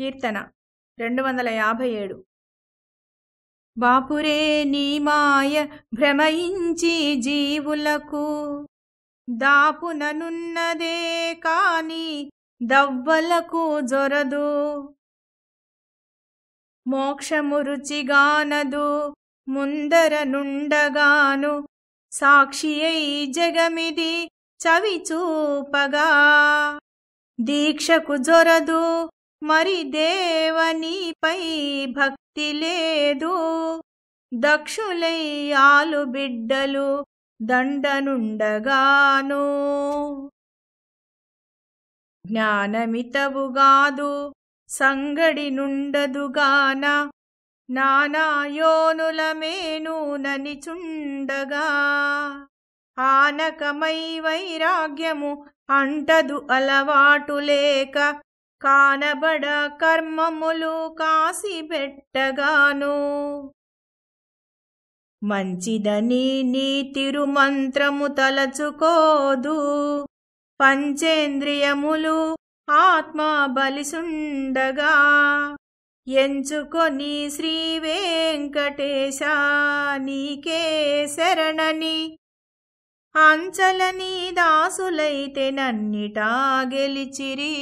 కీర్తన రెండు వందల యాభై ఏడు. బాపురే నీ మాయ భ్రమయించి జీవులకు దాపుననున్నదే కాని దవ్వలకు జొరదు. మోక్షము రుచిగానదు ముందర నుండగాను సాక్షియై జగమిది చవి చూపగా దీక్షకు జొరదు మరి దేవనిపై భక్తి లేదు. దక్షులై ఆలు బిడ్డలు దండనుండగాను. జ్ఞానమితవుగాదు సంగడి నుండదుగాన. నానాయోనుల మేనూననిచుండగా ఆనకమై వైరాగ్యము అంటదు అలవాటు లేక కానబడ కర్మములు కాసిబెట్టగాను మంచిదని నీ తిరుమంత్రము తలచుకోదు. పంచేంద్రియములు ఆత్మ బలిసుండగా. ఎంచుకొని శ్రీ వెంకటేశ నీకే శరణని. అంచలని దాసులైతే నన్నిటా గెలిచిరి.